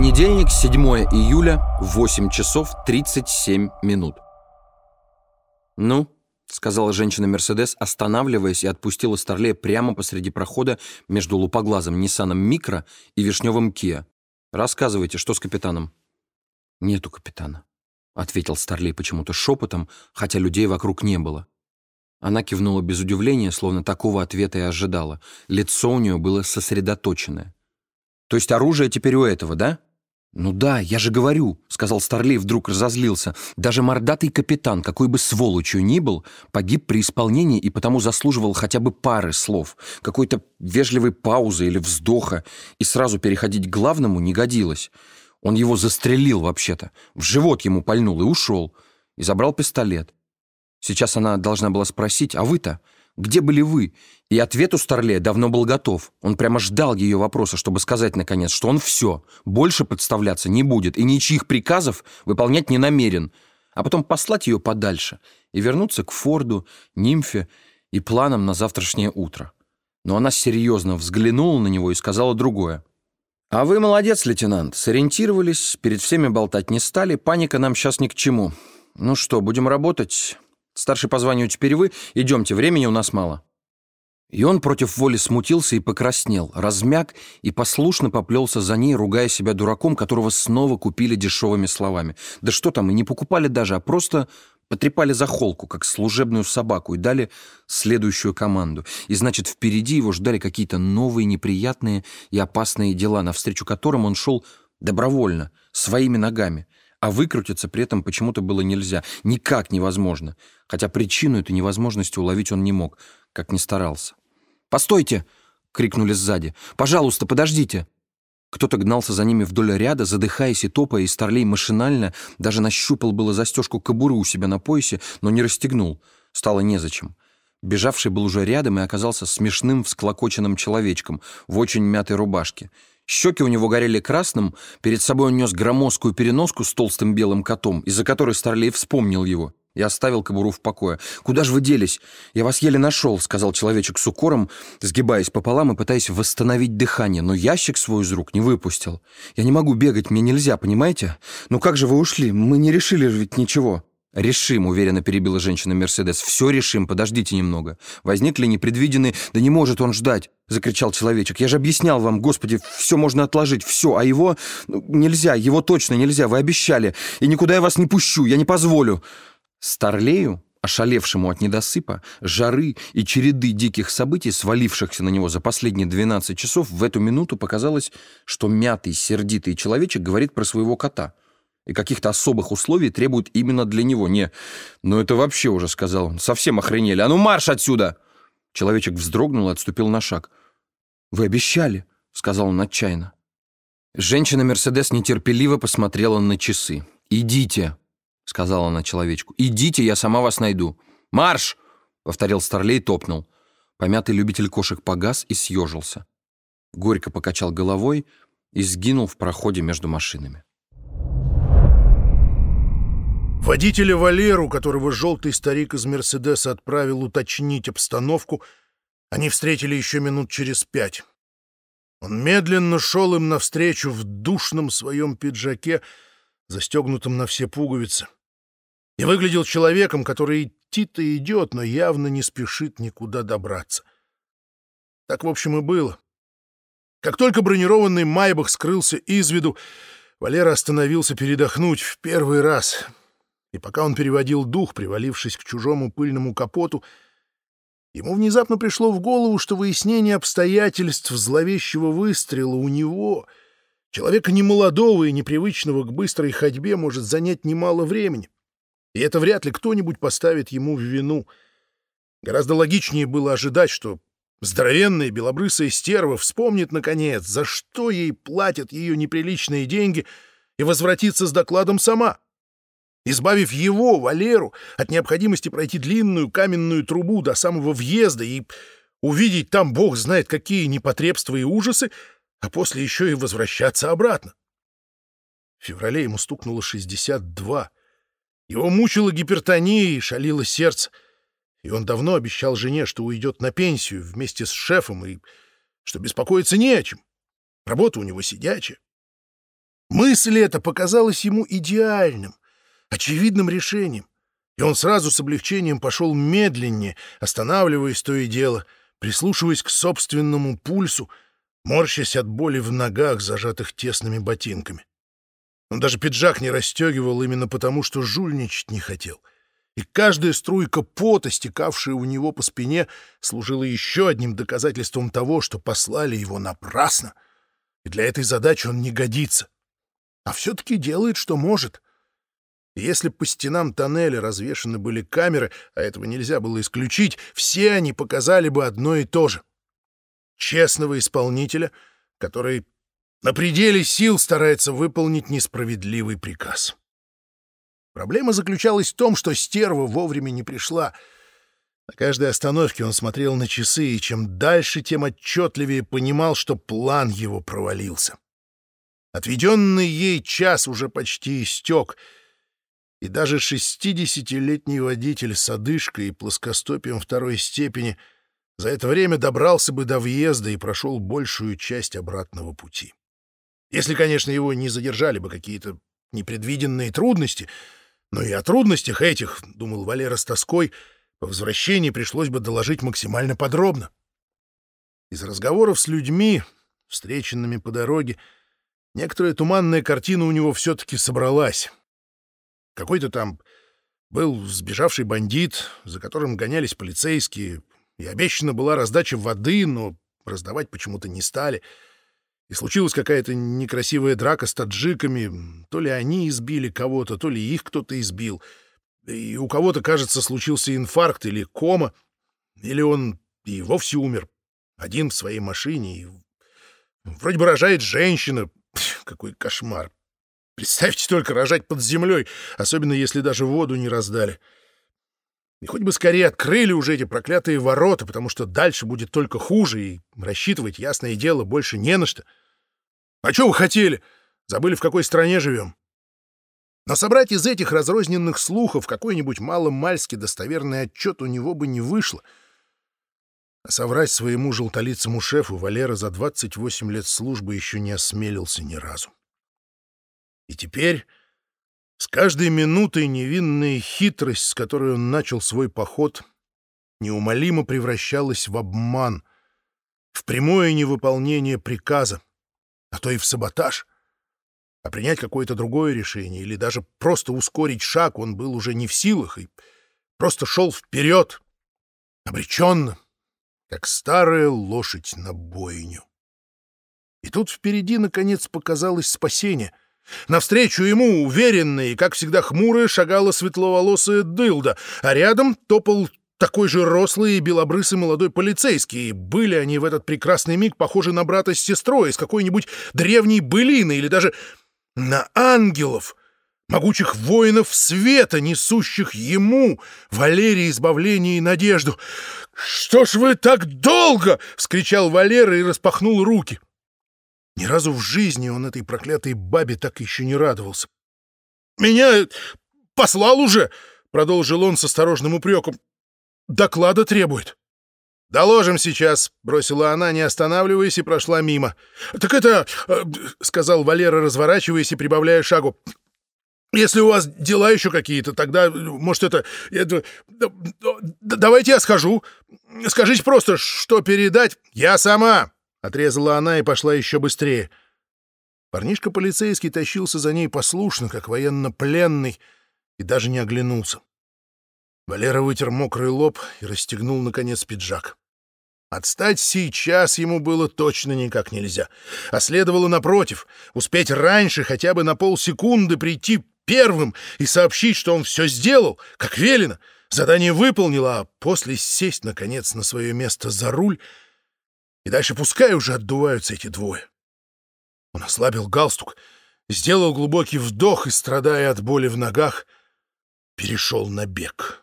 Понедельник, 7 июля, 8 часов 37 минут. «Ну?» — сказала женщина Мерседес, останавливаясь и отпустила Старлея прямо посреди прохода между лупоглазым Ниссаном Микро и вишневым Киа. «Рассказывайте, что с капитаном?» «Нету капитана», — ответил Старлей почему-то шепотом, хотя людей вокруг не было. Она кивнула без удивления, словно такого ответа и ожидала. Лицо у нее было сосредоточенное. «То есть оружие теперь у этого, да?» «Ну да, я же говорю», — сказал Старлей, вдруг разозлился. «Даже мордатый капитан, какой бы сволочью ни был, погиб при исполнении и потому заслуживал хотя бы пары слов, какой-то вежливой паузы или вздоха, и сразу переходить к главному не годилось. Он его застрелил вообще-то, в живот ему пальнул и ушел, и забрал пистолет. Сейчас она должна была спросить, а вы-то? Где были вы? И ответ у Старлея давно был готов. Он прямо ждал ее вопроса, чтобы сказать, наконец, что он все, больше подставляться не будет и ничьих приказов выполнять не намерен, а потом послать ее подальше и вернуться к Форду, Нимфе и планам на завтрашнее утро. Но она серьезно взглянула на него и сказала другое. «А вы молодец, лейтенант. Сориентировались, перед всеми болтать не стали, паника нам сейчас ни к чему. Ну что, будем работать?» Старший по званию теперь вы. Идемте, времени у нас мало». И он против воли смутился и покраснел, размяк и послушно поплелся за ней, ругая себя дураком, которого снова купили дешевыми словами. Да что там, и не покупали даже, а просто потрепали за холку, как служебную собаку, и дали следующую команду. И значит, впереди его ждали какие-то новые неприятные и опасные дела, навстречу которым он шел добровольно, своими ногами а выкрутиться при этом почему-то было нельзя, никак невозможно, хотя причину этой невозможности уловить он не мог, как ни старался. «Постойте!» — крикнули сзади. «Пожалуйста, подождите!» Кто-то гнался за ними вдоль ряда, задыхаясь и топая, и Старлей машинально даже нащупал было застежку кобуры у себя на поясе, но не расстегнул. Стало незачем. Бежавший был уже рядом и оказался смешным всклокоченным человечком в очень мятой рубашке. Щеки у него горели красным, перед собой он нес громоздкую переноску с толстым белым котом, из-за которой Старлей вспомнил его и оставил кобуру в покое. «Куда же вы делись? Я вас еле нашел», — сказал человечек с укором, сгибаясь пополам и пытаясь восстановить дыхание, но ящик свой из рук не выпустил. «Я не могу бегать, мне нельзя, понимаете? Ну как же вы ушли? Мы не решили ведь ничего». «Решим», — уверенно перебила женщина Мерседес. «Все решим, подождите немного. Возникли непредвиденные... Да не может он ждать!» — закричал человечек. «Я же объяснял вам, господи, все можно отложить, все, а его... Ну, нельзя, его точно нельзя, вы обещали. И никуда я вас не пущу, я не позволю». Старлею, ошалевшему от недосыпа, жары и череды диких событий, свалившихся на него за последние 12 часов, в эту минуту показалось, что мятый, сердитый человечек говорит про своего кота — и каких-то особых условий требуют именно для него. Не, ну это вообще уже, сказал он, совсем охренели. А ну марш отсюда! Человечек вздрогнул и отступил на шаг. «Вы обещали», — сказал он отчаянно. Женщина Мерседес нетерпеливо посмотрела на часы. «Идите», — сказала она человечку. «Идите, я сама вас найду». «Марш!» — повторил Старлей и топнул. Помятый любитель кошек погас и съежился. Горько покачал головой и сгинул в проходе между машинами. Водителя Валеру, которого желтый старик из «Мерседеса» отправил уточнить обстановку, они встретили еще минут через пять. Он медленно шел им навстречу в душном своем пиджаке, застегнутом на все пуговицы, и выглядел человеком, который идти-то идет, но явно не спешит никуда добраться. Так, в общем, и было. Как только бронированный Майбах скрылся из виду, Валера остановился передохнуть в первый раз — и пока он переводил дух, привалившись к чужому пыльному капоту, ему внезапно пришло в голову, что выяснение обстоятельств зловещего выстрела у него, человека немолодого и непривычного к быстрой ходьбе, может занять немало времени. И это вряд ли кто-нибудь поставит ему в вину. Гораздо логичнее было ожидать, что здоровенная белобрысая стерва вспомнит, наконец, за что ей платят ее неприличные деньги, и возвратится с докладом сама избавив его, Валеру, от необходимости пройти длинную каменную трубу до самого въезда и увидеть там бог знает какие непотребства и ужасы, а после еще и возвращаться обратно. В феврале ему стукнуло 62. Его мучила гипертония и шалило сердце. И он давно обещал жене, что уйдет на пенсию вместе с шефом и что беспокоиться не о чем. Работа у него сидячая. Мысль эта показалась ему идеальным, очевидным решением, и он сразу с облегчением пошел медленнее, останавливаясь то и дело, прислушиваясь к собственному пульсу, морщась от боли в ногах, зажатых тесными ботинками. Он даже пиджак не расстегивал именно потому, что жульничать не хотел. И каждая струйка пота, стекавшая у него по спине, служила еще одним доказательством того, что послали его напрасно. И для этой задачи он не годится. А все-таки делает, что может. Если по стенам тоннеля развешаны были камеры, а этого нельзя было исключить, все они показали бы одно и то же. Честного исполнителя, который на пределе сил старается выполнить несправедливый приказ. Проблема заключалась в том, что стерва вовремя не пришла. На каждой остановке он смотрел на часы, и чем дальше, тем отчетливее понимал, что план его провалился. Отведенный ей час уже почти истек, и даже шестидесятилетний водитель с одышкой и плоскостопием второй степени за это время добрался бы до въезда и прошел большую часть обратного пути. Если, конечно, его не задержали бы какие-то непредвиденные трудности, но и о трудностях этих, — думал Валера с тоской, — по возвращении пришлось бы доложить максимально подробно. Из разговоров с людьми, встреченными по дороге, некоторая туманная картина у него все-таки собралась. Какой-то там был сбежавший бандит, за которым гонялись полицейские, и обещана была раздача воды, но раздавать почему-то не стали — и случилась какая-то некрасивая драка с таджиками. То ли они избили кого-то, то ли их кто-то избил. И у кого-то, кажется, случился инфаркт или кома, или он и вовсе умер. Один в своей машине. И... Вроде бы рожает женщина. какой кошмар. Представьте только рожать под землей, особенно если даже воду не раздали. И хоть бы скорее открыли уже эти проклятые ворота, потому что дальше будет только хуже, и рассчитывать, ясное дело, больше не на что. — а что вы хотели? Забыли, в какой стране живем? Но собрать из этих разрозненных слухов какой-нибудь маломальски достоверный отчет у него бы не вышло. А соврать своему желтолицему шефу Валера за 28 лет службы еще не осмелился ни разу. И теперь с каждой минутой невинная хитрость, с которой он начал свой поход, неумолимо превращалась в обман, в прямое невыполнение приказа, а то и в саботаж. А принять какое-то другое решение или даже просто ускорить шаг он был уже не в силах и просто шел вперед, обреченно, как старая лошадь на бойню. И тут впереди, наконец, показалось спасение. Навстречу ему, уверенная и, как всегда, хмурая, шагала светловолосая дылда, а рядом топал такой же рослый и белобрысый молодой полицейский. Были они в этот прекрасный миг похожи на брата с сестрой из какой-нибудь древней былины или даже на ангелов, могучих воинов света, несущих ему, Валерии, избавление и надежду. «Что ж вы так долго?» — вскричал Валера и распахнул руки. Ни разу в жизни он этой проклятой бабе так еще не радовался. «Меня послал уже!» — продолжил он с осторожным упреком доклада требует. «Доложим сейчас», — бросила она, не останавливаясь, и прошла мимо. «Так это...» э, — сказал Валера, разворачиваясь и прибавляя шагу. «Если у вас дела еще какие-то, тогда, может, это... это давайте я схожу. Скажите просто, что передать. Я сама!» — отрезала она и пошла еще быстрее. Парнишка полицейский тащился за ней послушно, как военно-пленный, и даже не оглянулся. Валера вытер мокрый лоб и расстегнул, наконец, пиджак. Отстать сейчас ему было точно никак нельзя. А следовало, напротив, успеть раньше хотя бы на полсекунды прийти первым и сообщить, что он все сделал, как велено, задание выполнил, а после сесть, наконец, на свое место за руль, и дальше пускай уже отдуваются эти двое. Он ослабил галстук, сделал глубокий вдох и, страдая от боли в ногах, перешел на бег.